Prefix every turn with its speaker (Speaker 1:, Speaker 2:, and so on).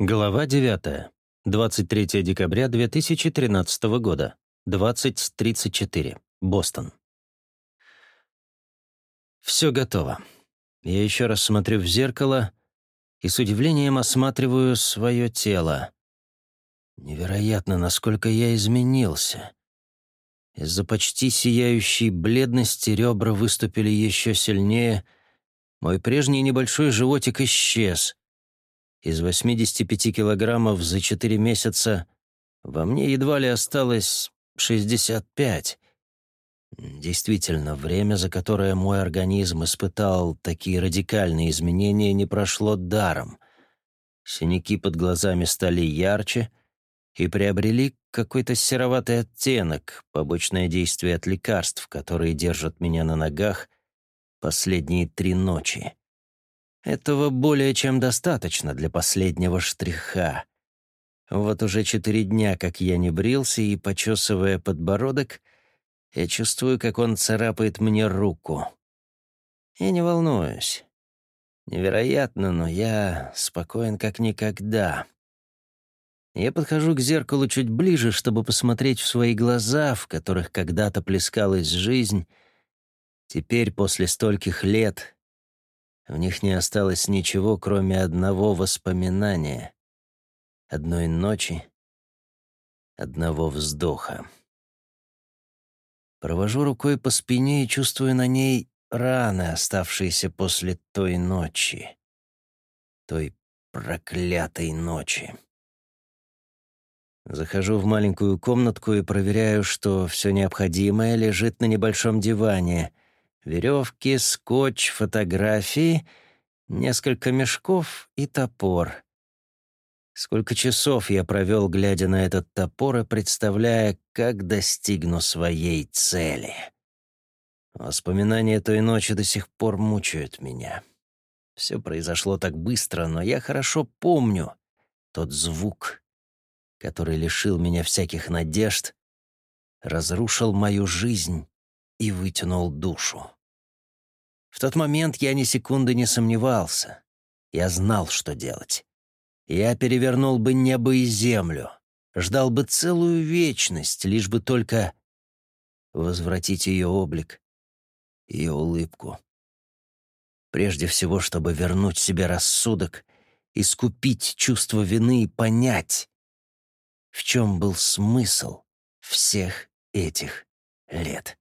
Speaker 1: Глава 9. 23 декабря 2013 года. 20.34. Бостон. Все готово. Я еще раз смотрю в зеркало и с удивлением осматриваю свое тело. Невероятно, насколько я изменился. Из-за почти сияющей бледности ребра выступили еще сильнее. Мой прежний небольшой животик исчез. Из 85 килограммов за 4 месяца во мне едва ли осталось 65. Действительно, время, за которое мой организм испытал такие радикальные изменения, не прошло даром. Синяки под глазами стали ярче и приобрели какой-то сероватый оттенок, побочное действие от лекарств, которые держат меня на ногах последние три ночи. Этого более чем достаточно для последнего штриха. Вот уже четыре дня, как я не брился, и, почесывая подбородок, я чувствую, как он царапает мне руку. Я не волнуюсь. Невероятно, но я спокоен как никогда. Я подхожу к зеркалу чуть ближе, чтобы посмотреть в свои глаза, в которых когда-то плескалась жизнь. Теперь, после стольких лет, в них не осталось ничего, кроме одного воспоминания, одной ночи, одного вздоха. Провожу рукой по спине и чувствую на ней раны, оставшиеся после той ночи, той проклятой ночи. Захожу в маленькую комнатку и проверяю, что все необходимое лежит на небольшом диване — веревки, скотч, фотографии, несколько мешков и топор. Сколько часов я провел, глядя на этот топор и представляя, как достигну своей цели. Воспоминания той ночи до сих пор мучают меня. Все произошло так быстро, но я хорошо помню тот звук, который лишил меня всяких надежд, разрушил мою жизнь и вытянул душу. В тот момент я ни секунды не сомневался. Я знал, что делать. Я перевернул бы небо и землю, ждал бы целую вечность, лишь бы только возвратить ее облик, ее улыбку. Прежде всего, чтобы вернуть себе рассудок, искупить чувство вины и понять, в чем был смысл всех этих лет.